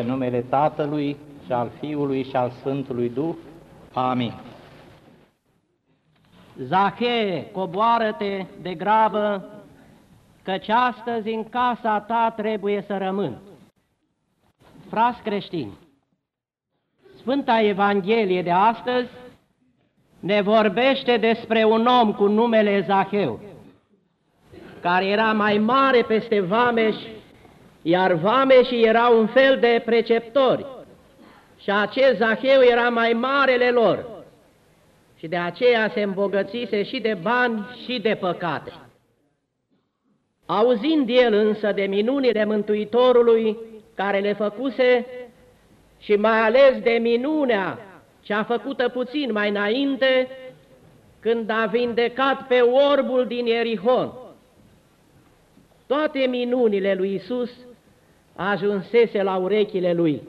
În numele Tatălui și al Fiului și al Sfântului Duh. Amin. Zachee, coboară-te de grabă, căci astăzi în casa ta trebuie să rămân. Frați creștini, Sfânta Evanghelie de astăzi ne vorbește despre un om cu numele Zacheu, care era mai mare peste vameși, iar vameșii erau un fel de preceptori, și acest Zacheu era mai marele lor, și de aceea se îmbogățise și de bani și de păcate. Auzind el însă de minunile Mântuitorului care le făcuse și mai ales de minunea ce a făcută puțin mai înainte, când a vindecat pe orbul din Ierihon. Toate minunile lui Isus ajunsese la urechile lui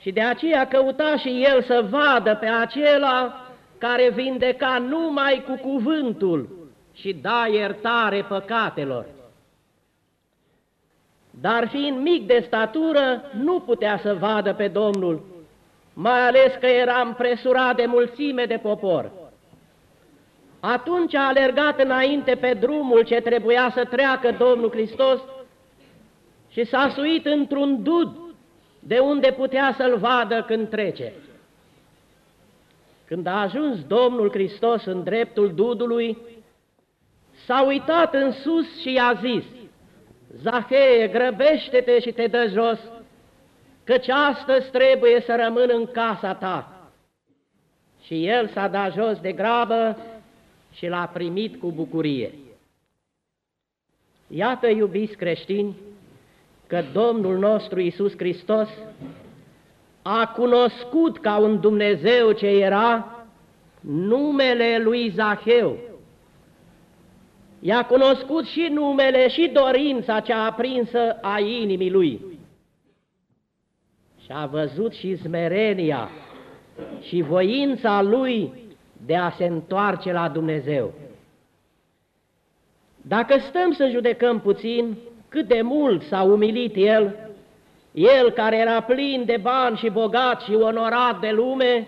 și de aceea căuta și el să vadă pe acela care vindeca numai cu cuvântul și da iertare păcatelor. Dar fiind mic de statură, nu putea să vadă pe Domnul, mai ales că era împresurat de mulțime de popor. Atunci a alergat înainte pe drumul ce trebuia să treacă Domnul Hristos și s-a suit într-un dud de unde putea să-l vadă când trece. Când a ajuns Domnul Hristos în dreptul dudului, s-a uitat în sus și i-a zis, Zahee, grăbește-te și te dă jos, căci astăzi trebuie să rămân în casa ta. Și el s-a dat jos de grabă și l-a primit cu bucurie. Iată, iubiți creștini, că Domnul nostru Iisus Hristos a cunoscut ca un Dumnezeu ce era numele lui Zaheu. I-a cunoscut și numele și dorința cea aprinsă a inimii lui. Și a văzut și smerenia și voința lui de a se întoarce la Dumnezeu. Dacă stăm să judecăm puțin cât de mult s-a umilit el, el care era plin de bani și bogat și onorat de lume,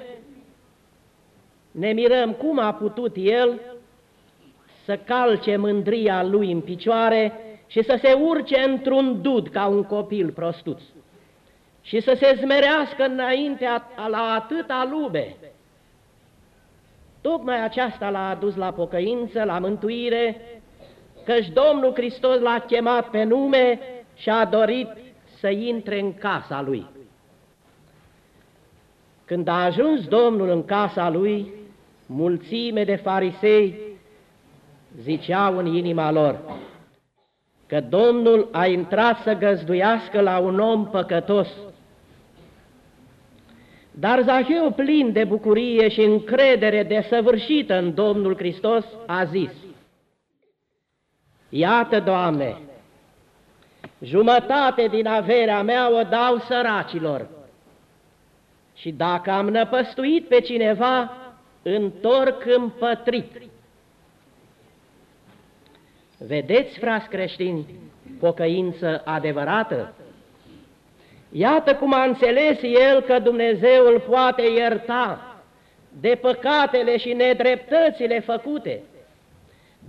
ne mirăm cum a putut el să calce mândria lui în picioare și să se urce într-un dud ca un copil prostuț și să se zmerească înainte la atâta lume. Tocmai aceasta l-a adus la pocăință, la mântuire, căci Domnul Hristos l-a chemat pe nume și a dorit să intre în casa lui. Când a ajuns Domnul în casa lui, mulțime de farisei ziceau în inima lor că Domnul a intrat să găzduiască la un om păcătos. Dar Zaheu, plin de bucurie și încredere desăvârșită în Domnul Hristos, a zis, Iată, Doamne, jumătate din averea mea o dau săracilor și dacă am năpăstuit pe cineva, întorc împătrit. Vedeți, frați creștini, pocăință adevărată? Iată cum a înțeles el că Dumnezeu îl poate ierta de păcatele și nedreptățile făcute,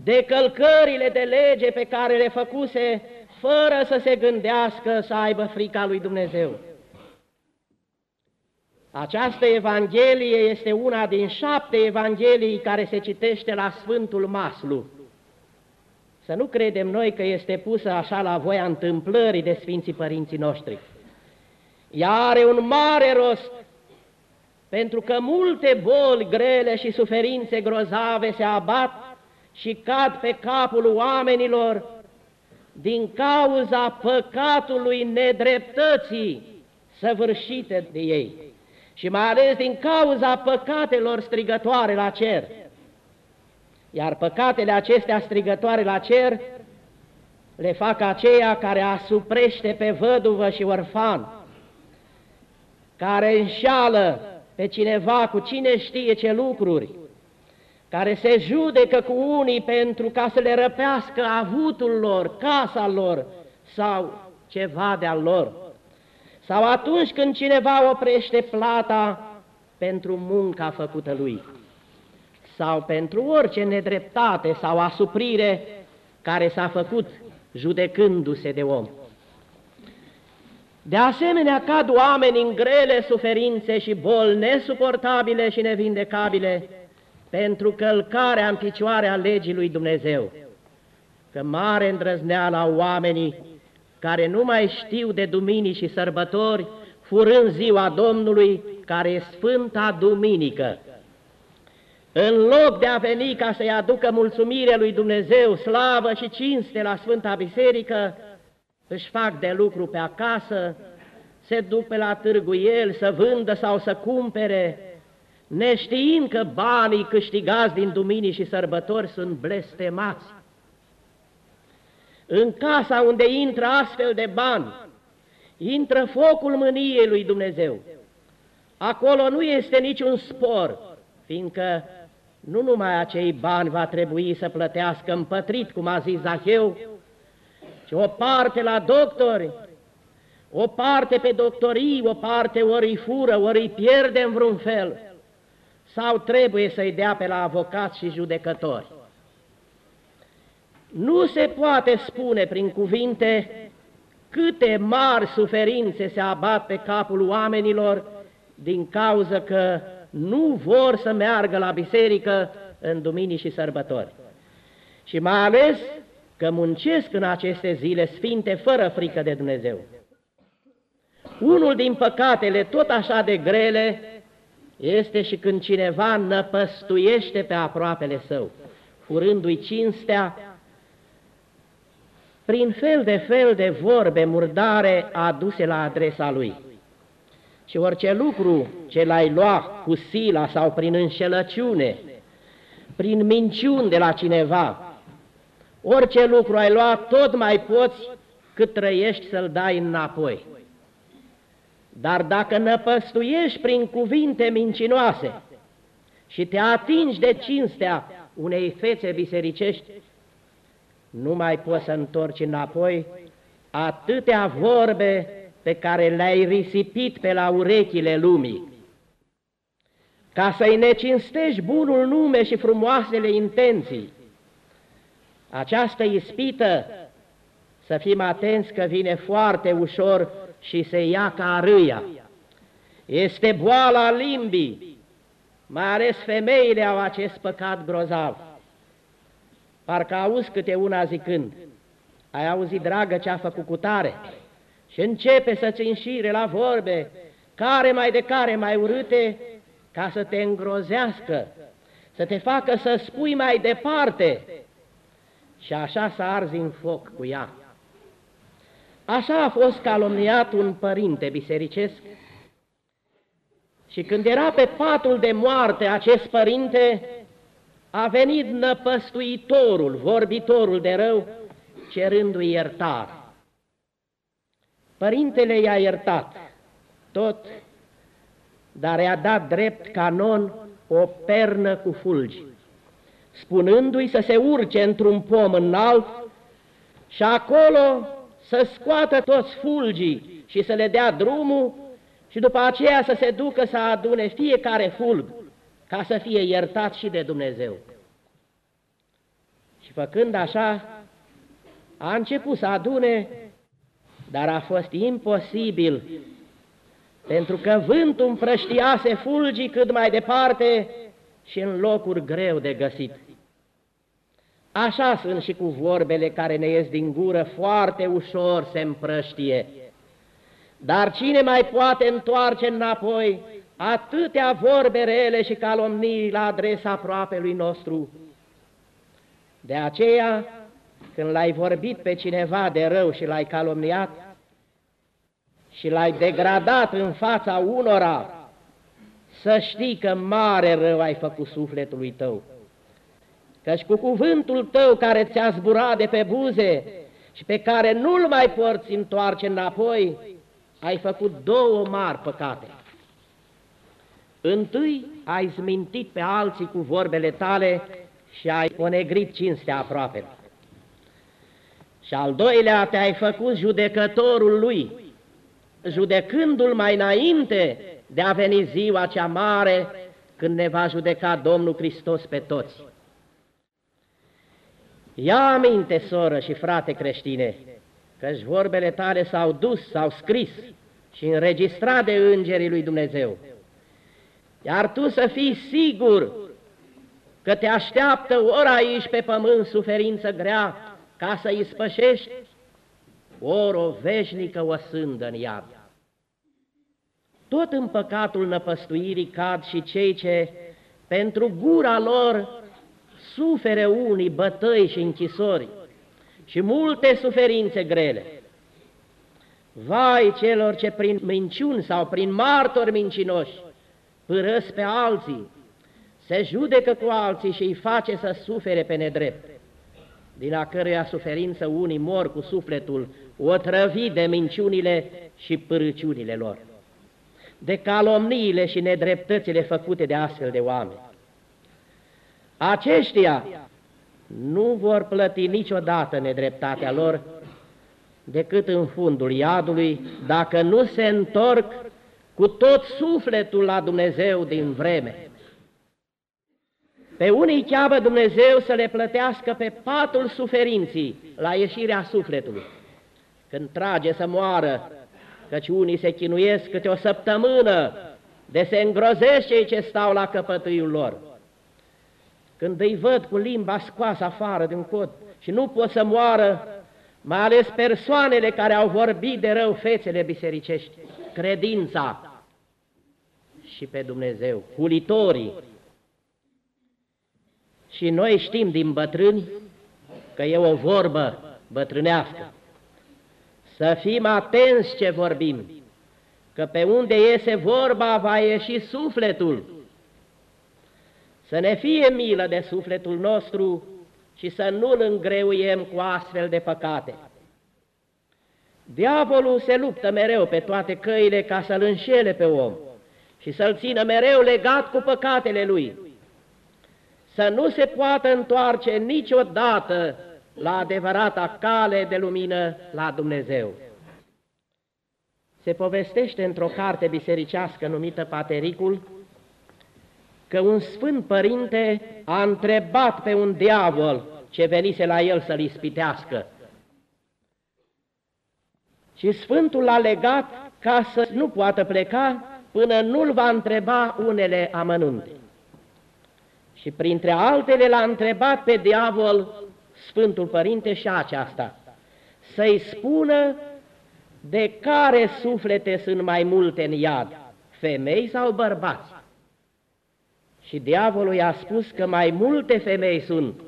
de călcările de lege pe care le făcuse fără să se gândească să aibă frica lui Dumnezeu. Această Evanghelie este una din șapte Evanghelii care se citește la Sfântul Maslu. Să nu credem noi că este pusă așa la voia întâmplării de Sfinții Părinții noștri. Ea are un mare rost, pentru că multe boli grele și suferințe grozave se abat și cad pe capul oamenilor din cauza păcatului nedreptății săvârșite de ei și mai ales din cauza păcatelor strigătoare la cer. Iar păcatele acestea strigătoare la cer le fac aceia care asuprește pe văduvă și orfan, care înșală pe cineva cu cine știe ce lucruri, care se judecă cu unii pentru ca să le răpească avutul lor, casa lor sau ceva de-al lor. sau atunci când cineva oprește plata pentru munca făcută lui, sau pentru orice nedreptate sau asuprire care s-a făcut judecându-se de om. De asemenea, cad oameni în grele suferințe și boli nesuportabile și nevindecabile pentru călcarea în picioare a legii lui Dumnezeu. Că mare îndrăzneală au oamenii care nu mai știu de duminii și sărbători, furând ziua Domnului, care e Sfânta Duminică. În loc de a veni ca să-i aducă mulțumire lui Dumnezeu, slavă și cinste la Sfânta Biserică, își fac de lucru pe acasă, se duc pe la târguiel să vândă sau să cumpere, neștiind că banii câștigați din duminii și sărbători sunt blestemați. În casa unde intră astfel de bani, intră focul mâniei lui Dumnezeu. Acolo nu este niciun spor, fiindcă nu numai acei bani va trebui să plătească împătrit, cum a zis Zaheu, ci o parte la doctori, o parte pe doctorii, o parte ori îi fură, ori îi pierde în vreun fel, sau trebuie să-i dea pe la avocați și judecători. Nu se poate spune prin cuvinte câte mari suferințe se abat pe capul oamenilor din cauza că nu vor să meargă la biserică în duminii și sărbători. Și mai ales că muncesc în aceste zile sfinte fără frică de Dumnezeu. Unul din păcatele tot așa de grele este și când cineva năpăstuiește pe aproapele său, furându-i cinstea, prin fel de fel de vorbe murdare aduse la adresa lui. Și orice lucru ce l-ai lua cu sila sau prin înșelăciune, prin minciuni de la cineva, orice lucru ai luat, tot mai poți cât trăiești să-l dai înapoi. Dar dacă năpăstuiești prin cuvinte mincinoase și te atingi de cinstea unei fețe bisericești, nu mai poți să întorci înapoi atâtea vorbe pe care le-ai risipit pe la urechile lumii. Ca să-i necinstești bunul nume și frumoasele intenții, această ispită, să fim atenți că vine foarte ușor și se ia ca râia. Este boala limbii, mai ales femeile au acest păcat grozav. Parcă auzi câte una zicând, ai auzit, dragă, ce a făcut cu tare? Și începe să-ți înșire la vorbe, care mai de care mai urâte, ca să te îngrozească, să te facă să spui mai departe și așa să arzi în foc cu ea. Așa a fost calomniat un părinte bisericesc și când era pe patul de moarte acest părinte, a venit năpăstuitorul, vorbitorul de rău, cerându-i iertare. Părintele i-a iertat tot, dar i-a dat drept canon o pernă cu fulgi, spunându-i să se urce într-un pom înalt și acolo să scoată toți fulgii și să le dea drumul și după aceea să se ducă să adune fiecare fulg ca să fie iertat și de Dumnezeu. Și făcând așa, a început să adune, dar a fost imposibil, pentru că vântul împrăștiase fulgii cât mai departe și în locuri greu de găsit. Așa sunt și cu vorbele care ne ies din gură, foarte ușor se împrăștie. Dar cine mai poate întoarce înapoi atâtea vorbe rele și calomnii la adresa aproapelui nostru? De aceea, când l-ai vorbit pe cineva de rău și l-ai calomniat și l-ai degradat în fața unora, să știi că mare rău ai făcut sufletului tău căci cu cuvântul tău care ți-a zburat de pe buze și pe care nu-l mai porți întoarce înapoi, ai făcut două mari păcate. Întâi ai zmintit pe alții cu vorbele tale și ai onegrit cinstea aproape. Și al doilea te-ai făcut judecătorul lui, judecându-l mai înainte de a veni ziua cea mare când ne va judeca Domnul Hristos pe toți. Ia aminte, soră și frate creștine, căci vorbele tale s-au dus, s-au scris și înregistrat de îngerii lui Dumnezeu. Iar tu să fii sigur că te așteaptă ori aici pe pământ suferință grea ca să îi spășești, ori o veșnică o sândă în iad. Tot în păcatul năpăstuirii cad și cei ce pentru gura lor sufere unii bătăi și închisori și multe suferințe grele. Vai celor ce prin minciuni sau prin martori mincinoși părăs pe alții, se judecă cu alții și îi face să sufere pe nedrept, din a căruia suferință unii mor cu sufletul, otrăvit de minciunile și părăciunile lor, de calomniile și nedreptățile făcute de astfel de oameni. Aceștia nu vor plăti niciodată nedreptatea lor decât în fundul iadului, dacă nu se întorc cu tot sufletul la Dumnezeu din vreme. Pe unii cheamă Dumnezeu să le plătească pe patul suferinții la ieșirea sufletului, când trage să moară, căci unii se chinuiesc câte o săptămână de se îngrozește cei ce stau la căpătâiul lor. Când îi văd cu limba scoasă afară din cod și nu pot să moară, mai ales persoanele care au vorbit de rău fețele bisericești, credința și pe Dumnezeu, hulitorii. Și noi știm din bătrâni că e o vorbă bătrânească. Să fim atenți ce vorbim, că pe unde iese vorba va ieși sufletul. Să ne fie milă de sufletul nostru și să nu-l îngreuiem cu astfel de păcate. Diavolul se luptă mereu pe toate căile ca să-l înșele pe om și să-l țină mereu legat cu păcatele lui, să nu se poată întoarce niciodată la adevărata cale de lumină la Dumnezeu. Se povestește într-o carte bisericească numită Patericul că un sfânt părinte a întrebat pe un diavol ce venise la el să-l ispitească. Și Sfântul l-a legat ca să nu poată pleca până nu-l va întreba unele amănunte. Și printre altele l-a întrebat pe diavol Sfântul Părinte și aceasta, să-i spună de care suflete sunt mai multe în iad, femei sau bărbați. Și diavolul i-a spus că mai multe femei sunt.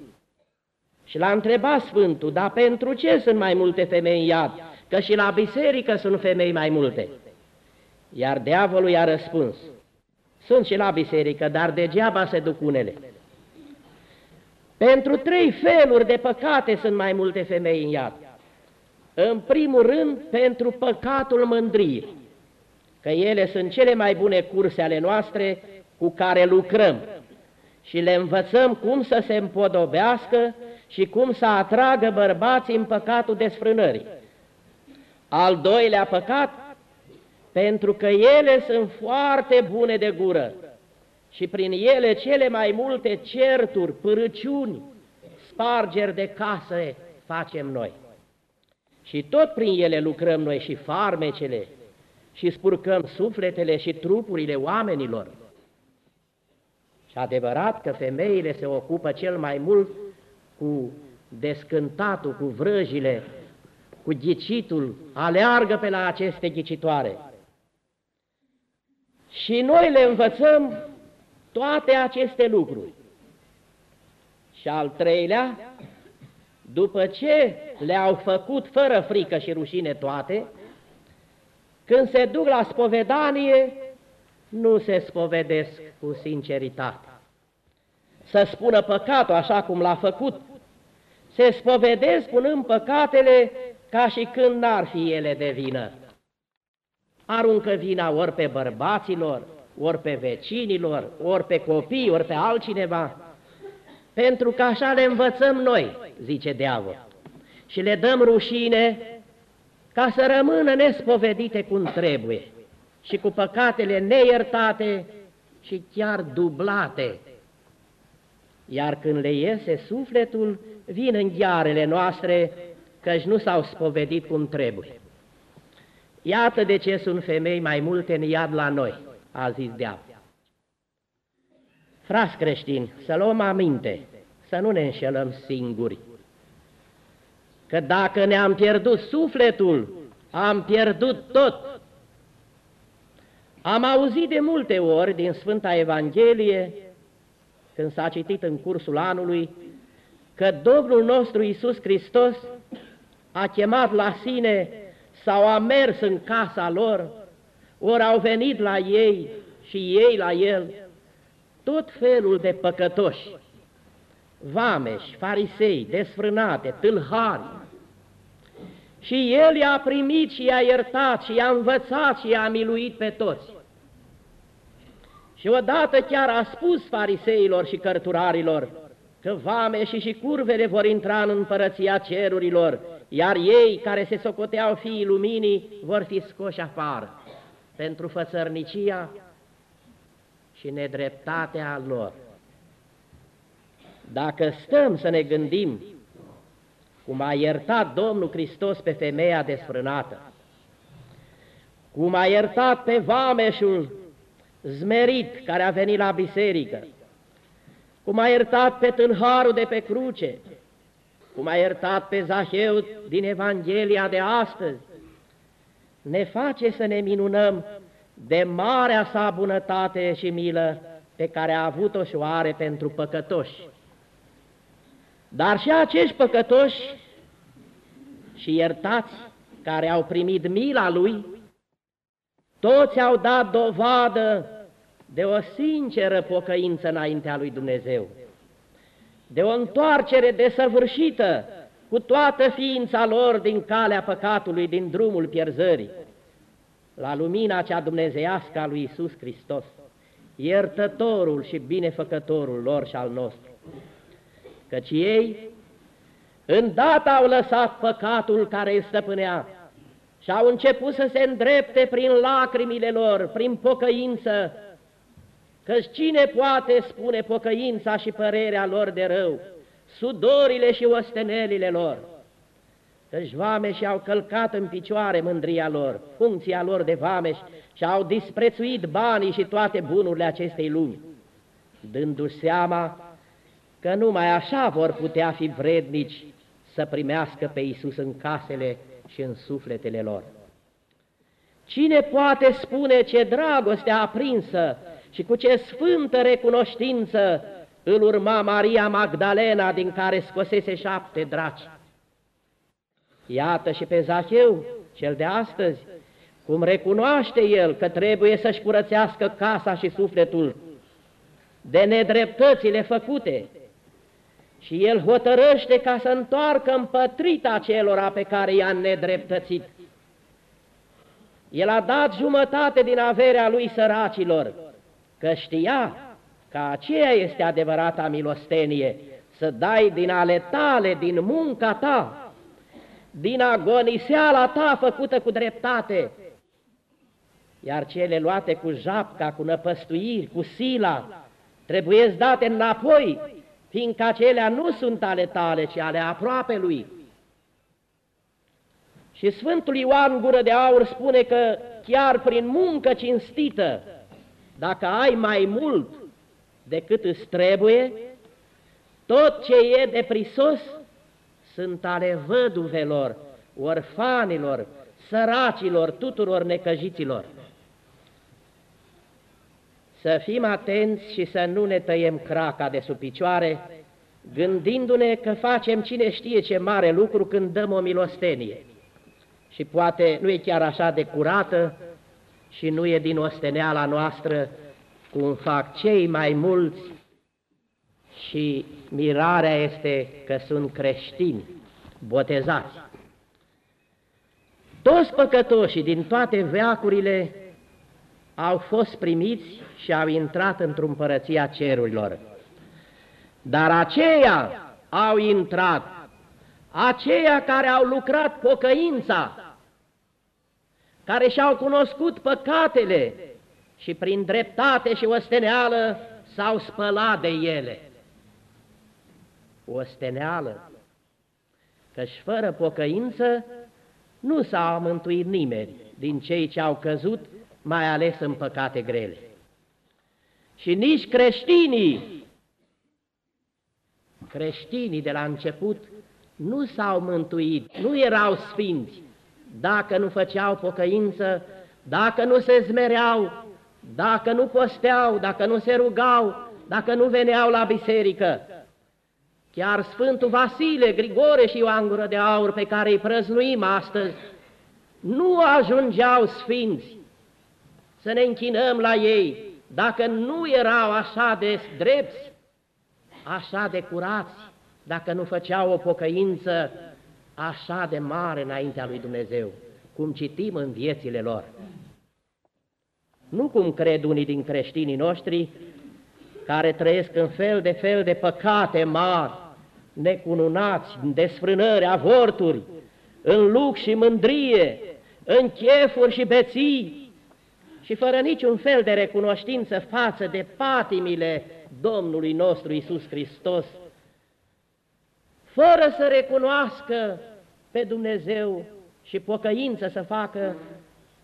Și l-a întrebat Sfântul, dar pentru ce sunt mai multe femei în iad? Că și la biserică sunt femei mai multe. Iar diavolul i-a răspuns, sunt și la biserică, dar degeaba se duc unele. Pentru trei feluri de păcate sunt mai multe femei în iad. În primul rând, pentru păcatul mândriei, că ele sunt cele mai bune curse ale noastre cu care lucrăm și le învățăm cum să se împodobească și cum să atragă bărbații în păcatul desfrânării. Al doilea păcat pentru că ele sunt foarte bune de gură și prin ele cele mai multe certuri, părăciuni, spargeri de case facem noi. Și tot prin ele lucrăm noi și farmecele și spurcăm sufletele și trupurile oamenilor. Și adevărat că femeile se ocupă cel mai mult cu descântatul, cu vrăjile, cu ghicitul, aleargă pe la aceste ghicitoare. Și noi le învățăm toate aceste lucruri. Și al treilea, după ce le-au făcut fără frică și rușine toate, când se duc la spovedanie, nu se spovedesc cu sinceritate. Să spună păcatul așa cum l-a făcut, se spovedesc punând păcatele ca și când n-ar fi ele de vină. Aruncă vina ori pe bărbaților, ori pe vecinilor, ori pe copii, ori pe altcineva, pentru că așa le învățăm noi, zice diavol, și le dăm rușine ca să rămână nespovedite cum trebuie și cu păcatele neiertate și chiar dublate. Iar când le iese sufletul, vin în ghearele noastre, căci nu s-au spovedit cum trebuie. Iată de ce sunt femei mai multe în iad la noi, a zis diavol. Frați creștini, să luăm aminte, să nu ne înșelăm singuri, că dacă ne-am pierdut sufletul, am pierdut tot. Am auzit de multe ori din Sfânta Evanghelie, când s-a citit în cursul anului, că Domnul nostru Iisus Hristos a chemat la sine sau a mers în casa lor, ori au venit la ei și ei la el, tot felul de păcătoși, vameși, farisei, desfrânate, tâlhari. Și el i-a primit și i-a iertat și i-a învățat și i-a miluit pe toți. Și odată chiar a spus fariseilor și cărturarilor că vameșii și curvele vor intra în împărăția cerurilor, iar ei, care se socoteau fiii luminii, vor fi scoși afară pentru fățărnicia și nedreptatea lor. Dacă stăm să ne gândim cum a iertat Domnul Hristos pe femeia desfrânată, cum a iertat pe vameșul zmerit care a venit la biserică, cum a iertat pe tânharul de pe cruce, cum a iertat pe Zaheu din Evanghelia de astăzi, ne face să ne minunăm de marea sa bunătate și milă pe care a avut-o și o are pentru păcătoși. Dar și acești păcătoși și iertați care au primit mila Lui, toți au dat dovadă de o sinceră pocăință înaintea lui Dumnezeu, de o întoarcere desăvârșită cu toată ființa lor din calea păcatului, din drumul pierzării, la lumina cea dumnezeiască a lui Isus Hristos, iertătorul și binefăcătorul lor și al nostru. Căci ei îndată au lăsat păcatul care îi stăpânea și au început să se îndrepte prin lacrimile lor, prin pocăință, căci cine poate spune pocăința și părerea lor de rău, sudorile și ostenelile lor, căci vameși au călcat în picioare mândria lor, funcția lor de vameși și au disprețuit banii și toate bunurile acestei lumi, dându-și seama că numai așa vor putea fi vrednici să primească pe Iisus în casele și în sufletele lor. Cine poate spune ce dragoste aprinsă și cu ce sfântă recunoștință îl urma Maria Magdalena din care scosese șapte draci? Iată și pe Zacheu, cel de astăzi, cum recunoaște el că trebuie să-și curățească casa și sufletul de nedreptățile făcute, și el hotărăște ca să întoarcă împătrita celora pe care i-a nedreptățit. El a dat jumătate din averea lui săracilor, că știa că aceea este adevărata milostenie, să dai din ale tale, din munca ta, din agoniseala ta făcută cu dreptate, iar cele luate cu japca, cu năpăstuiri, cu sila, trebuie date înapoi fiindcă acelea nu sunt ale tale, ci ale aproape lui. Și Sfântul Ioan Gură de Aur spune că chiar prin muncă cinstită, dacă ai mai mult decât îți trebuie, tot ce e de prisos sunt ale văduvelor, orfanilor, săracilor, tuturor necăjiților. Să fim atenți și să nu ne tăiem craca de sub picioare, gândindu-ne că facem cine știe ce mare lucru când dăm o milostenie. Și poate nu e chiar așa de curată și nu e din osteneala noastră cum fac cei mai mulți și mirarea este că sunt creștini, botezați. Toți păcătoșii din toate veacurile au fost primiți și au intrat într-o împărăția cerurilor. Dar aceia au intrat, aceia care au lucrat pocăința, care și-au cunoscut păcatele și prin dreptate și osteneală s-au spălat de ele. Osteneală, căci fără pocăință nu s-a mântuit nimeni din cei ce au căzut, mai ales în păcate grele. Și nici creștinii, creștinii de la început, nu s-au mântuit, nu erau sfinți, dacă nu făceau pocăință, dacă nu se zmereau, dacă nu posteau, dacă nu se rugau, dacă nu veneau la biserică. Chiar Sfântul Vasile, Grigore și Ioan Gură de Aur, pe care îi prăznuim astăzi, nu ajungeau sfinți să ne închinăm la ei, dacă nu erau așa de drepți, așa de curați, dacă nu făceau o pocăință așa de mare înaintea lui Dumnezeu, cum citim în viețile lor. Nu cum cred unii din creștinii noștri, care trăiesc în fel de fel de păcate mari, necununați, în desfrânări, avorturi, în lux și mândrie, în chefuri și beții, și fără niciun fel de recunoștință față de patimile Domnului nostru Isus Hristos, fără să recunoască pe Dumnezeu și pocăință să facă,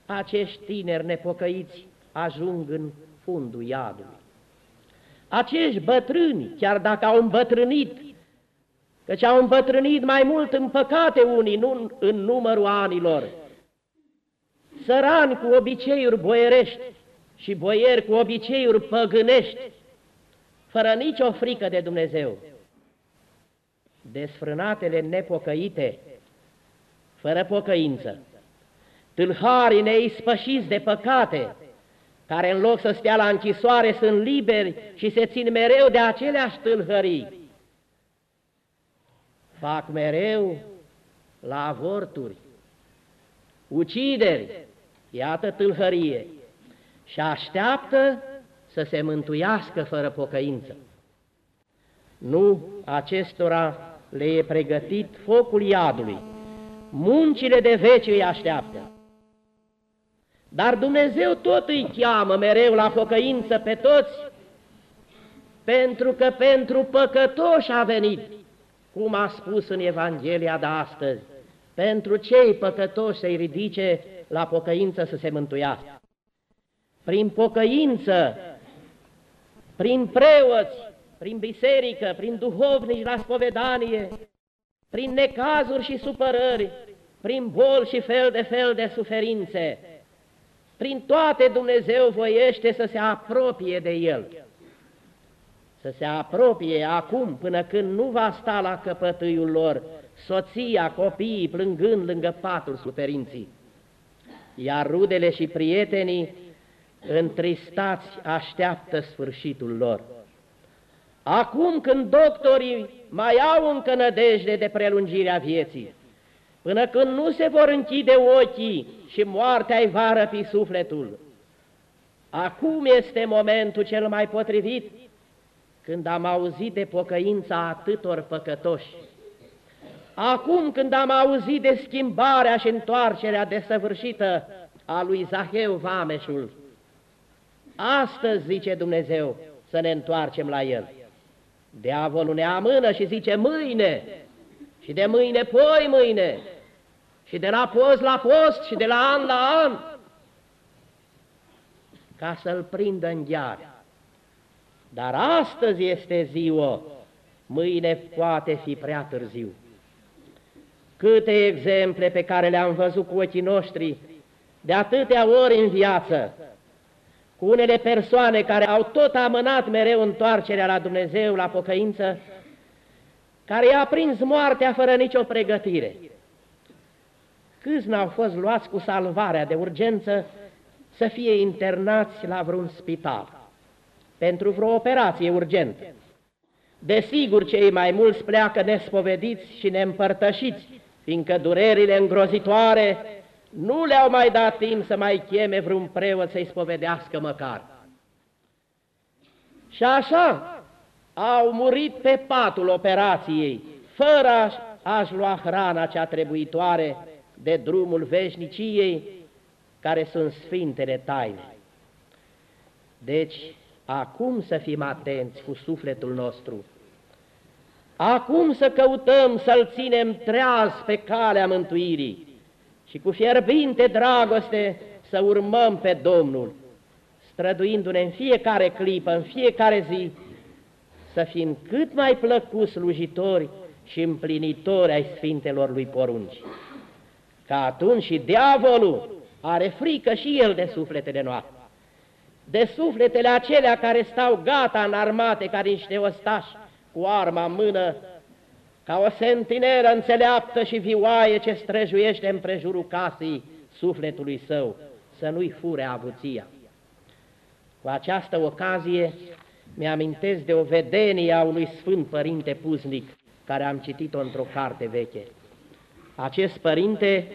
acești tineri nepocăiți ajung în fundul iadului. Acești bătrâni, chiar dacă au îmbătrânit, căci au îmbătrânit mai mult în păcate unii, nu în numărul anilor, sărani cu obiceiuri boierești și boieri cu obiceiuri păgânești, fără nicio frică de Dumnezeu. Desfrânatele nepocăite, fără pocăință, tâlharii neispășiți de păcate, care în loc să stea la închisoare sunt liberi și se țin mereu de aceleași tâlhării. Fac mereu la avorturi, ucideri, iată tâlhărie, și așteaptă să se mântuiască fără pocăință. Nu, acestora le e pregătit focul iadului, muncile de veci îi așteaptă. Dar Dumnezeu tot îi cheamă mereu la pocăință pe toți, pentru că pentru păcătoși a venit, cum a spus în Evanghelia de astăzi, pentru cei păcătoși să-i ridice la pocăință să se mântuiască. Prin pocăință, prin preoți, prin biserică, prin duhovnici la spovedanie, prin necazuri și supărări, prin boli și fel de fel de suferințe, prin toate Dumnezeu voiește să se apropie de El. Să se apropie acum până când nu va sta la căpătâiul lor soția, copiii plângând lângă patul suferinții iar rudele și prietenii întristați așteaptă sfârșitul lor. Acum când doctorii mai au încă nădejde de prelungirea vieții, până când nu se vor închide ochii și moartea îi va răpi sufletul, acum este momentul cel mai potrivit când am auzit de pocăința atâtor păcătoși Acum când am auzit de schimbarea și întoarcerea desăvârșită a lui Zaheu Vameșul, astăzi, zice Dumnezeu, să ne întoarcem la el. Diavolul ne amână și zice mâine, și de mâine poi mâine, și de la post la post, și de la an la an, ca să-l prindă în ghear. Dar astăzi este ziua, mâine poate fi prea târziu. Câte exemple pe care le-am văzut cu ochii noștri, de atâtea ori în viață, cu unele persoane care au tot amânat mereu întoarcerea la Dumnezeu, la pocăință, care i-a prins moartea fără nicio pregătire. Câți n-au fost luați cu salvarea de urgență să fie internați la vreun spital pentru vreo operație urgentă. Desigur, cei mai mulți pleacă nespovediți și neîmpărtășiți fiindcă durerile îngrozitoare nu le-au mai dat timp să mai cheme vreun preot să-i spovedească măcar. Și așa au murit pe patul operației, fără a-și lua hrana cea trebuitoare de drumul veșniciei, care sunt sfintele taine. Deci, acum să fim atenți cu sufletul nostru, acum să căutăm să-L ținem treaz pe calea mântuirii și cu fierbinte dragoste să urmăm pe Domnul, străduindu-ne în fiecare clipă, în fiecare zi, să fim cât mai plăcuți slujitori și împlinitori ai Sfintelor lui porunci. Ca atunci și diavolul are frică și el de sufletele noastre, de sufletele acelea care stau gata în armate ca niște ostași cu arma în mână, ca o sentinelă înțeleaptă și vioaie ce străjuiește împrejurul casei sufletului său, să nu-i fure avuția. Cu această ocazie mi-amintesc de o vedenie a unui Sfânt Părinte Puznic, care am citit-o într-o carte veche. Acest părinte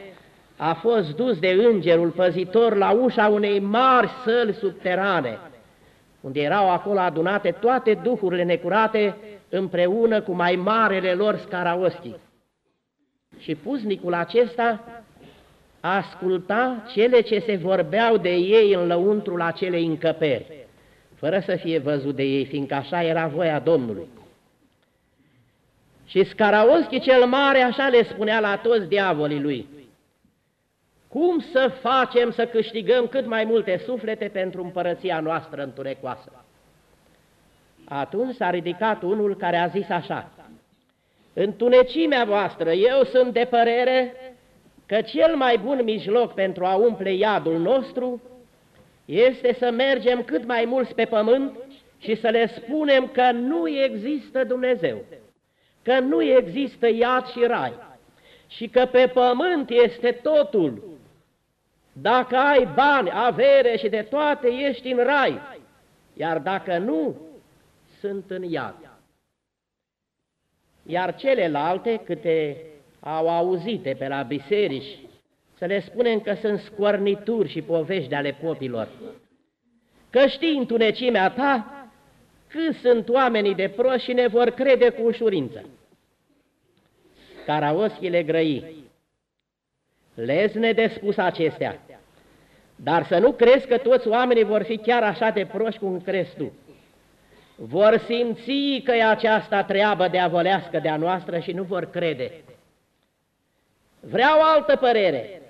a fost dus de îngerul păzitor la ușa unei mari săli subterane, unde erau acolo adunate toate duhurile necurate împreună cu mai marele lor scaraoschi. Și puznicul acesta asculta cele ce se vorbeau de ei în lăuntrul acelei încăperi, fără să fie văzut de ei, fiindcă așa era voia Domnului. Și Scaraoschi cel mare așa le spunea la toți diavolii lui, cum să facem să câștigăm cât mai multe suflete pentru împărăția noastră întunecoasă? Atunci s-a ridicat unul care a zis așa, Întunecimea voastră, eu sunt de părere că cel mai bun mijloc pentru a umple iadul nostru este să mergem cât mai mulți pe pământ și să le spunem că nu există Dumnezeu, că nu există iad și rai și că pe pământ este totul. Dacă ai bani, avere și de toate, ești în rai, iar dacă nu, sunt în iad. Iar celelalte, câte au auzite pe la biserici, să le spunem că sunt scornituri și povești de ale popilor. Că știi întunecimea ta cât sunt oamenii de proști și ne vor crede cu ușurință. Caraoschi le grăi. Lezne de spus acestea, dar să nu crezi că toți oamenii vor fi chiar așa de proști cum crezi tu. Vor simți că e aceasta treabă de avolească de-a noastră și nu vor crede. Vreau altă părere.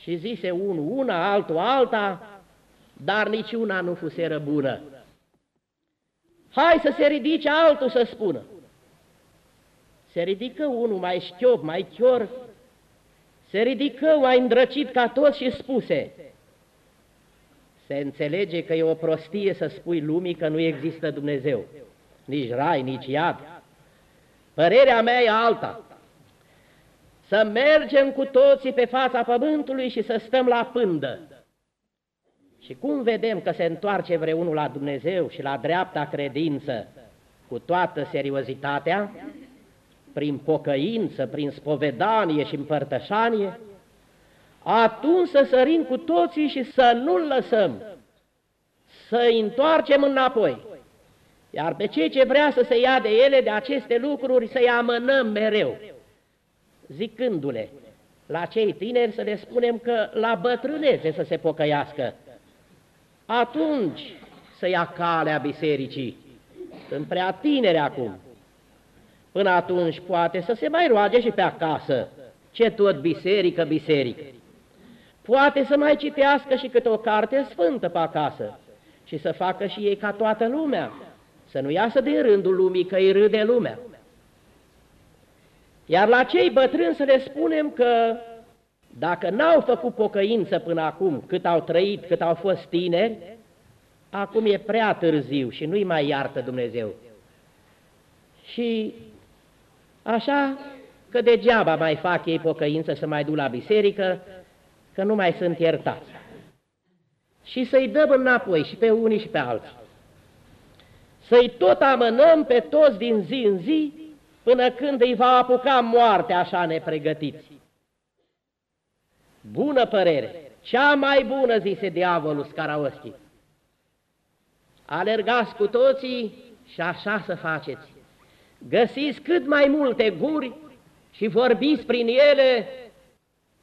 Și zise unul, una, altul, alta, dar niciuna nu fuseră bună. Hai să se ridice altul să spună. Se ridică unul mai șchiop, mai chior, se ridică mai îndrăcit ca toți și spuse, se înțelege că e o prostie să spui lumii că nu există Dumnezeu, nici rai, nici iad. Părerea mea e alta să mergem cu toții pe fața pământului și să stăm la pândă. Și cum vedem că se întoarce vreunul la Dumnezeu și la dreapta credință cu toată seriozitatea, prin pocăință, prin spovedanie și împărtășanie, atunci să sărim cu toții și să nu-l lăsăm, să întoarcem înapoi. Iar pe cei ce vrea să se ia de ele, de aceste lucruri, să-i amânăm mereu zicându-le la cei tineri să le spunem că la bătrânețe să se pocăiască. Atunci să ia calea bisericii. Sunt prea tineri acum. Până atunci poate să se mai roage și pe acasă. Ce tot biserică, biserică. Poate să mai citească și câte o carte sfântă pe acasă și să facă și ei ca toată lumea, să nu iasă din rândul lumii că îi râde lumea. Iar la cei bătrâni să le spunem că dacă n-au făcut pocăință până acum, cât au trăit, cât au fost tineri, acum e prea târziu și nu-i mai iartă Dumnezeu. Și așa că degeaba mai fac ei pocăință să mai duc la biserică, că nu mai sunt iertați. Și să-i dăm înapoi și pe unii și pe alții. Să-i tot amânăm pe toți din zi în zi până când îi va apuca moartea așa nepregătiți. Bună părere, cea mai bună, zise diavolul Scaraoschi. Alergați cu toții și așa să faceți. Găsiți cât mai multe guri și vorbiți prin ele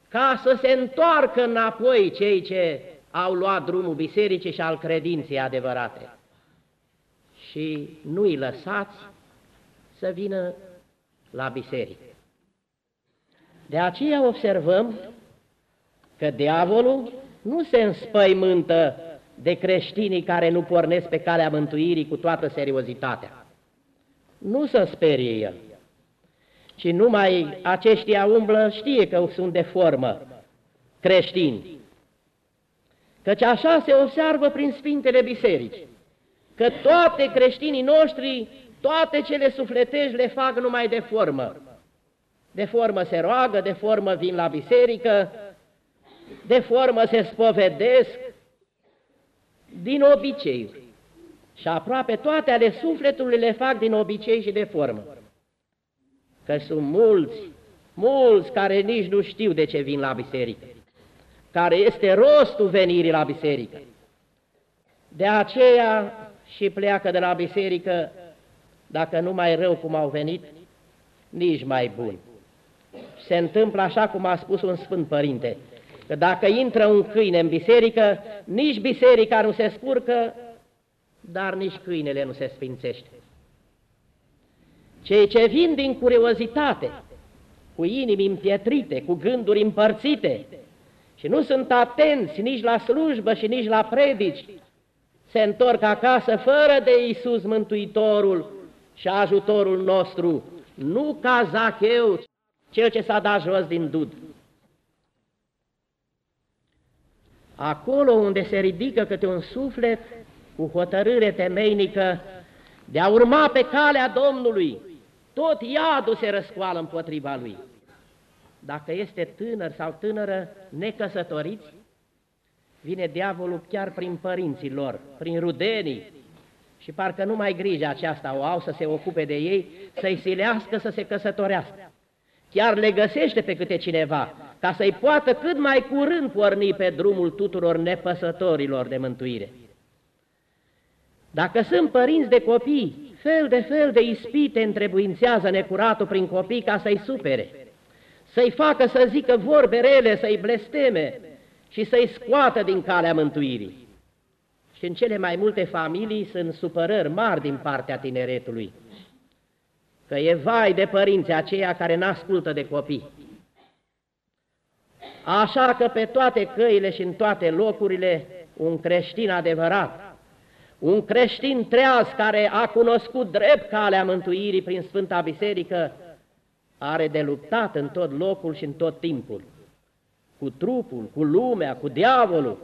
ca să se întoarcă înapoi cei ce au luat drumul bisericii și al credinței adevărate. Și nu îi lăsați să vină la biserică. De aceea observăm că diavolul nu se înspăimântă de creștinii care nu pornesc pe calea mântuirii cu toată seriozitatea. Nu să sperie el, ci numai aceștia umblă știe că sunt de formă creștini. Căci așa se observă prin Sfintele Biserici, că toate creștinii noștri, toate cele sufletești le fac numai de formă. De formă se roagă, de formă vin la biserică, de formă se spovedesc, din obicei. Și aproape toate ale sufletului le fac din obicei și de formă. Că sunt mulți, mulți care nici nu știu de ce vin la biserică, care este rostul venirii la biserică. De aceea și pleacă de la biserică, dacă nu mai rău cum au venit, nici mai bun. Se întâmplă așa cum a spus un Sfânt Părinte, că dacă intră un câine în biserică, nici biserica nu se scurcă, dar nici câinele nu se sfințește. Cei ce vin din curiozitate, cu inimi împietrite, cu gânduri împărțite și nu sunt atenți nici la slujbă și nici la predici, se întorc acasă fără de Iisus Mântuitorul și ajutorul nostru, nu ca Zacheu, cel ce s-a dat jos din dud. Acolo unde se ridică câte un suflet cu hotărâre temeinică de a urma pe calea Domnului, tot iadul se răscoală împotriva lui. Dacă este tânăr sau tânără necăsătoriți, vine diavolul chiar prin părinții lor, prin rudenii, și parcă nu mai grijă aceasta o au să se ocupe de ei, să-i silească să se căsătorească. Chiar le găsește pe câte cineva, ca să-i poată cât mai curând porni pe drumul tuturor nepăsătorilor de mântuire. Dacă sunt părinți de copii, fel de fel de ispite întrebuințează necuratul prin copii ca să-i supere, să-i facă să zică vorbe rele, să-i blesteme și să-i scoată din calea mântuirii. Și în cele mai multe familii sunt supărări mari din partea tineretului, că e vai de părinții aceia care n-ascultă de copii. Așa că pe toate căile și în toate locurile, un creștin adevărat, un creștin treaz care a cunoscut drept calea mântuirii prin Sfânta Biserică, are de luptat în tot locul și în tot timpul, cu trupul, cu lumea, cu diavolul.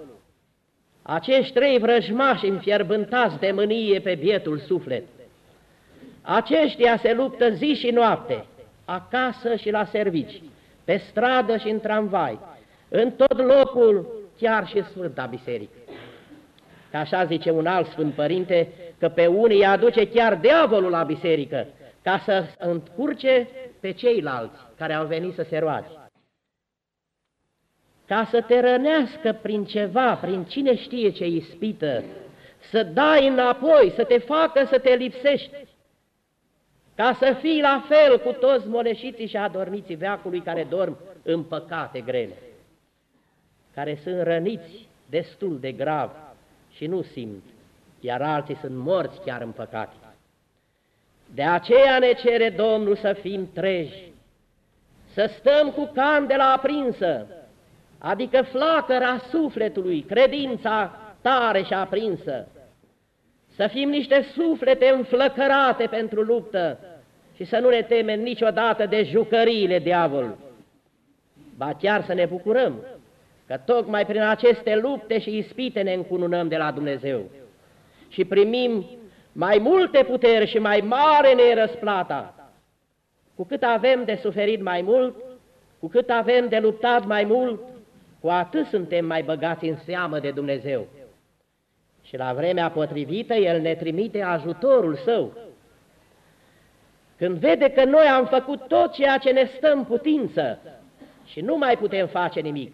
Acești trei vrăjmași înfierbântați de mânie pe bietul suflet. Aceștia se luptă zi și noapte, acasă și la servici, pe stradă și în tramvai, în tot locul, chiar și Sfânta Biserică. Că așa zice un alt Sfânt Părinte, că pe unii aduce chiar diavolul la biserică, ca să încurce pe ceilalți care au venit să se roage. Ca să te rănească prin ceva, prin cine știe ce ispită, să dai înapoi, să te facă să te lipsești, ca să fii la fel cu toți moleșiții și adormiții veacului care dorm în păcate grele, care sunt răniți destul de grav și nu simt, iar alții sunt morți chiar în păcate. De aceea ne cere Domnul să fim treji, să stăm cu candela aprinsă, adică flacăra sufletului, credința tare și aprinsă, să fim niște suflete înflăcărate pentru luptă și să nu ne temem niciodată de jucăriile diavolului. Ba chiar să ne bucurăm că tocmai prin aceste lupte și ispite ne încununăm de la Dumnezeu și primim mai multe puteri și mai mare ne răsplata. Cu cât avem de suferit mai mult, cu cât avem de luptat mai mult, cu atât suntem mai băgați în seamă de Dumnezeu. Și la vremea potrivită El ne trimite ajutorul Său. Când vede că noi am făcut tot ceea ce ne stă în putință și nu mai putem face nimic,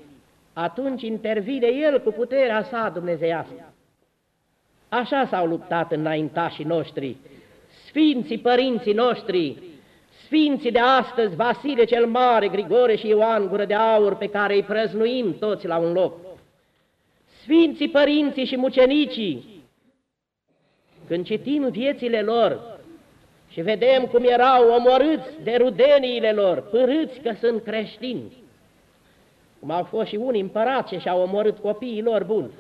atunci intervine El cu puterea sa dumnezeiască. Așa s-au luptat înaintașii noștri, sfinții părinții noștri, Sfinții de astăzi, Vasile cel Mare, Grigore și Ioan Gură de Aur, pe care îi prăznuim toți la un loc, Sfinții părinții și mucenicii, când citim viețile lor și vedem cum erau omorâți de rudeniile lor, părâți că sunt creștini, cum au fost și unii împărați și au omorât copiii lor buni,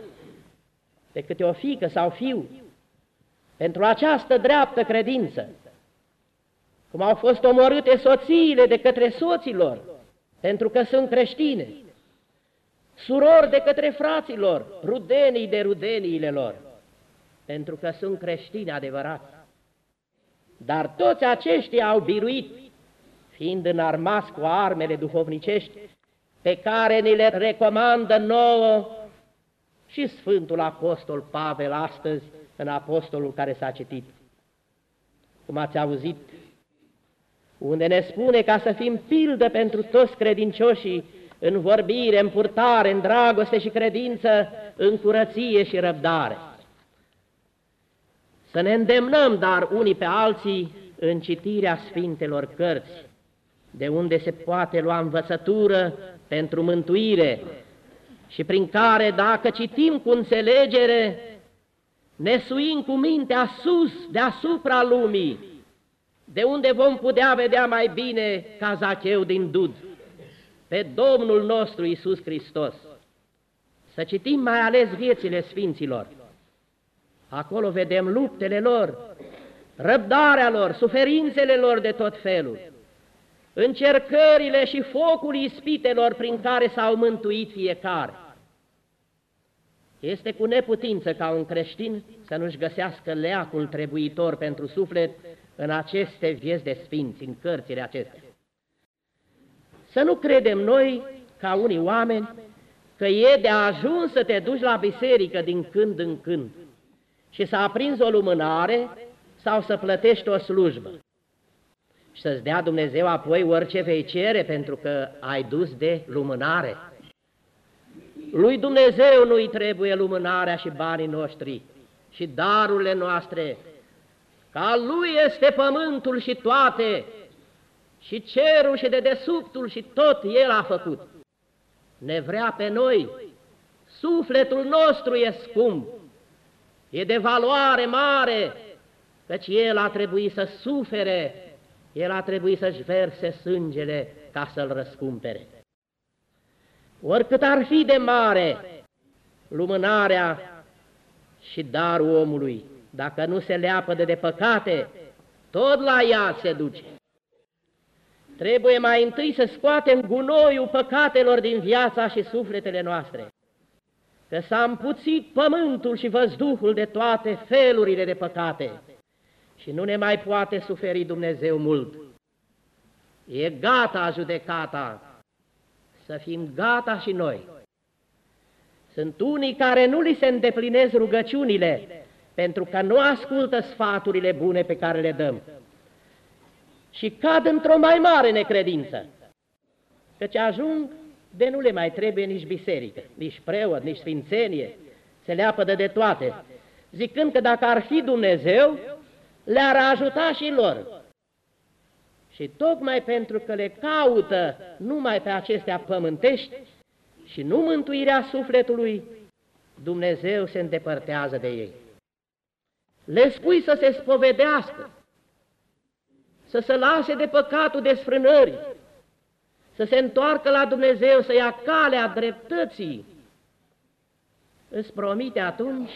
de câte o fică sau fiu, pentru această dreaptă credință, cum au fost omorâte soțiile de către soților, pentru că sunt creștine, surori de către fraților, rudenii de rudeniile lor, pentru că sunt creștini adevărați. Dar toți aceștia au biruit, fiind înarmați cu armele duhovnicești, pe care ni le recomandă nouă și Sfântul Apostol Pavel astăzi, în apostolul care s-a citit. Cum ați auzit, unde ne spune ca să fim pildă pentru toți credincioșii în vorbire, în purtare, în dragoste și credință, în curăție și răbdare. Să ne îndemnăm, dar unii pe alții, în citirea Sfintelor Cărți, de unde se poate lua învățătură pentru mântuire și prin care, dacă citim cu înțelegere, ne suim cu mintea sus, deasupra lumii, de unde vom putea vedea mai bine ca Zacheu din Dud, pe Domnul nostru Isus Hristos. Să citim mai ales viețile Sfinților. Acolo vedem luptele lor, răbdarea lor, suferințele lor de tot felul, încercările și focul ispitelor prin care s-au mântuit fiecare. Este cu neputință ca un creștin să nu-și găsească leacul trebuitor pentru suflet în aceste vieți de sfinți, în cărțile acestea. Să nu credem noi, ca unii oameni, că e de ajuns să te duci la biserică din când în când și să aprinzi o lumânare sau să plătești o slujbă și să-ți dea Dumnezeu apoi orice vei cere pentru că ai dus de lumânare. Lui Dumnezeu nu-i trebuie lumânarea și banii noștri și darurile noastre, ca Lui este pământul și toate, și cerul și dedesubtul și tot El a făcut. Ne vrea pe noi, sufletul nostru e scump, e de valoare mare, căci El a trebuit să sufere, El a trebuit să-și verse sângele ca să-L răscumpere. Oricât ar fi de mare lumânarea și darul omului, dacă nu se leapă de, de păcate, tot la ea se duce. Trebuie mai întâi să scoatem gunoiul păcatelor din viața și sufletele noastre, că s-a împuțit pământul și văzduhul de toate felurile de păcate și nu ne mai poate suferi Dumnezeu mult. E gata judecata, să fim gata și noi. Sunt unii care nu li se îndeplinesc rugăciunile, pentru că nu ascultă sfaturile bune pe care le dăm și cad într-o mai mare necredință, căci ajung de nu le mai trebuie nici biserică, nici preot, nici sfințenie, se leapă de toate, zicând că dacă ar fi Dumnezeu, le-ar ajuta și lor. Și tocmai pentru că le caută numai pe acestea pământești și nu mântuirea sufletului, Dumnezeu se îndepărtează de ei. Le spui să se spovedească, să se lase de păcatul desfrânării, să se întoarcă la Dumnezeu, să ia calea dreptății. Îți promite atunci,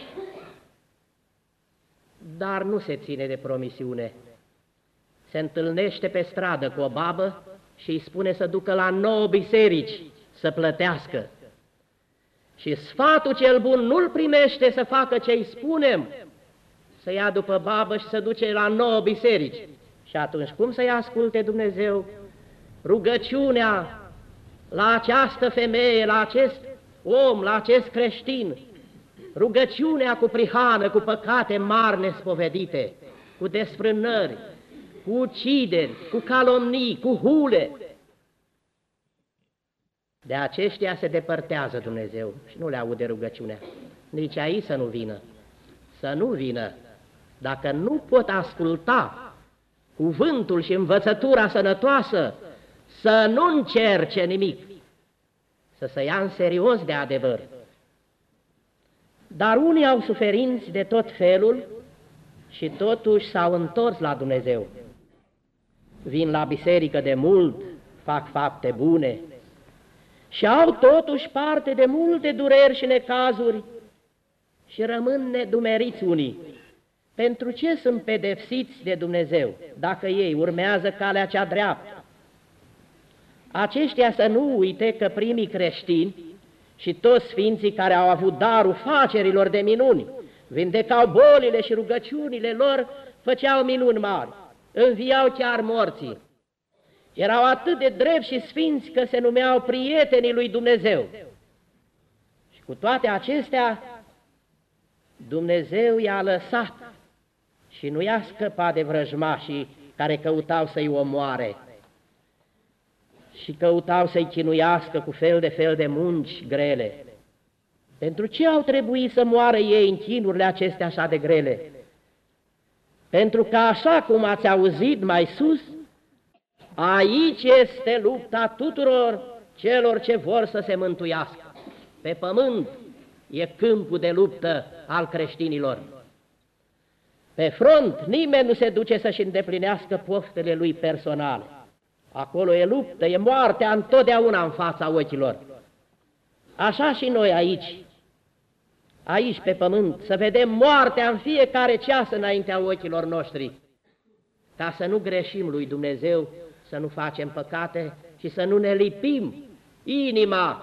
dar nu se ține de promisiune. Se întâlnește pe stradă cu o babă și îi spune să ducă la nouă biserici să plătească. Și sfatul cel bun nu-l primește să facă ce îi spunem, să ia după babă și să duce la nouă biserici. Și atunci cum să-i asculte Dumnezeu? Rugăciunea la această femeie, la acest om, la acest creștin, rugăciunea cu prihană, cu păcate mari nespovedite, cu desfrânări, cu ucideri, cu calomnii, cu hule. De aceștia se depărtează Dumnezeu și nu le aude rugăciunea. Nici aici să nu vină, să nu vină. Dacă nu pot asculta cuvântul și învățătura sănătoasă, să nu încerce nimic, să se ia în serios de adevăr. Dar unii au suferinți de tot felul și totuși s-au întors la Dumnezeu. Vin la biserică de mult, fac fapte bune și au totuși parte de multe dureri și necazuri și rămân nedumeriți unii. Pentru ce sunt pedepsiți de Dumnezeu dacă ei urmează calea cea dreaptă? Aceștia să nu uite că primii creștini și toți sfinții care au avut darul facerilor de minuni, vindecau bolile și rugăciunile lor, făceau minuni mari, înviau chiar morții. Erau atât de drept și sfinți că se numeau prietenii lui Dumnezeu. Și cu toate acestea, Dumnezeu i-a lăsat și nu i-a scăpat de vrăjmașii care căutau să-i omoare și căutau să-i chinuiască cu fel de fel de munci grele. Pentru ce au trebuit să moară ei în chinurile acestea așa de grele? Pentru că așa cum ați auzit mai sus, aici este lupta tuturor celor ce vor să se mântuiască. Pe pământ e câmpul de luptă al creștinilor. Pe front nimeni nu se duce să-și îndeplinească poftele lui personale. Acolo e luptă, e moartea întotdeauna în fața ochilor. Așa și noi aici, aici pe pământ, să vedem moartea în fiecare ceas înaintea ochilor noștri, ca să nu greșim lui Dumnezeu, să nu facem păcate și să nu ne lipim inima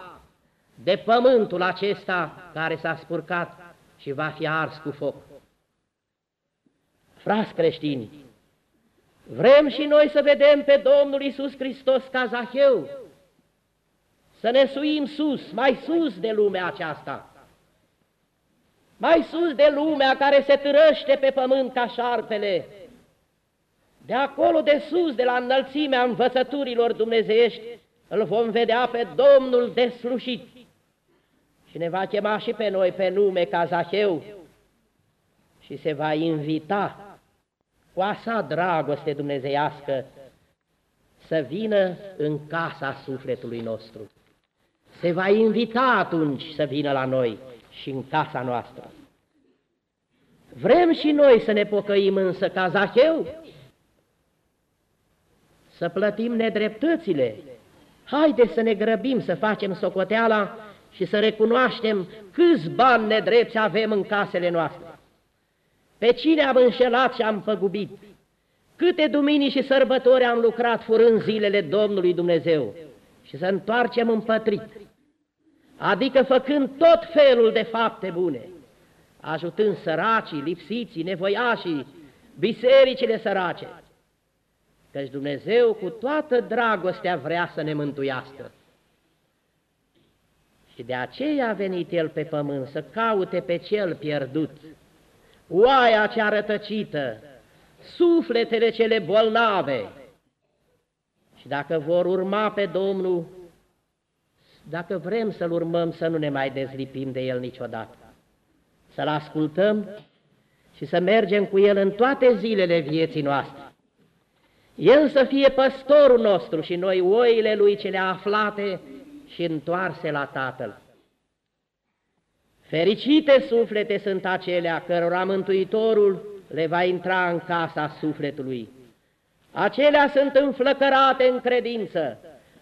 de pământul acesta care s-a spurcat și va fi ars cu foc. Frați creștini, vrem și noi să vedem pe Domnul Isus Hristos ca Zaheu, să ne suim sus, mai sus de lumea aceasta, mai sus de lumea care se târăște pe pământ ca șarpele, de acolo de sus, de la înălțimea învățăturilor dumnezeiești, îl vom vedea pe Domnul deslușit. Și ne va chema și pe noi pe nume ca Zaheu. Și se va invita cu asa dragoste dumnezeiască să vină în casa sufletului nostru. Se va invita atunci să vină la noi și în casa noastră. Vrem și noi să ne pocăim însă ca Zacheu, să plătim nedreptățile. Haide să ne grăbim să facem socoteala și să recunoaștem câți bani nedrepți avem în casele noastre. Pe cine am înșelat și am păgubit? Câte duminii și sărbători am lucrat furând zilele Domnului Dumnezeu? Și să întoarcem împătrit, adică făcând tot felul de fapte bune, ajutând săracii, lipsiții, nevoiașii, bisericile sărace, căci Dumnezeu cu toată dragostea vrea să ne mântuiască. Și de aceea a venit El pe pământ să caute pe cel pierdut, oaia cea rătăcită, sufletele cele bolnave. Și dacă vor urma pe Domnul, dacă vrem să-L urmăm, să nu ne mai dezlipim de El niciodată, să-L ascultăm și să mergem cu El în toate zilele vieții noastre. El să fie păstorul nostru și noi oile Lui cele aflate și întoarse la Tatăl. Fericite suflete sunt acelea cărora Mântuitorul le va intra în casa sufletului. Acelea sunt înflăcărate în credință,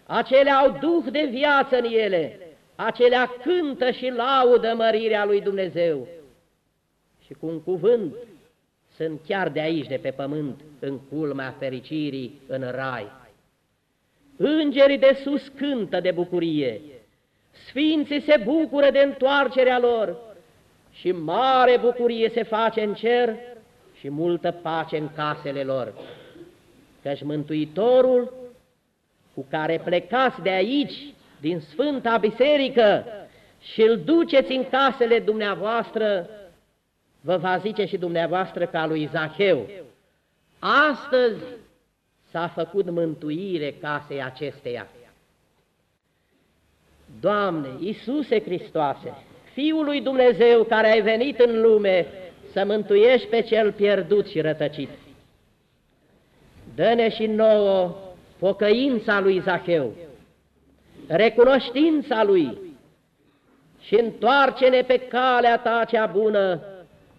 acelea au duh de viață în ele, acelea cântă și laudă mărirea lui Dumnezeu. Și cu un cuvânt sunt chiar de aici, de pe pământ, în culmea fericirii, în rai. Îngerii de sus cântă de bucurie, Sfinții se bucură de întoarcerea lor și mare bucurie se face în cer și multă pace în casele lor. Căci Mântuitorul cu care plecați de aici, din Sfânta Biserică, și îl duceți în casele dumneavoastră, vă va zice și dumneavoastră ca lui Zacheu. Astăzi s-a făcut mântuire casei acesteia. Doamne, Iisuse Hristoase, Fiul lui Dumnezeu care ai venit în lume să mântuiești pe cel pierdut și rătăcit. dă-ne și nouă pocăința lui Zaheu, recunoștința lui și întoarce-ne pe calea ta cea bună,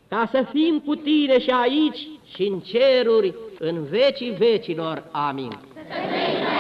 ca să fim cu tine și aici și în ceruri, în vecii vecilor. Amin. Să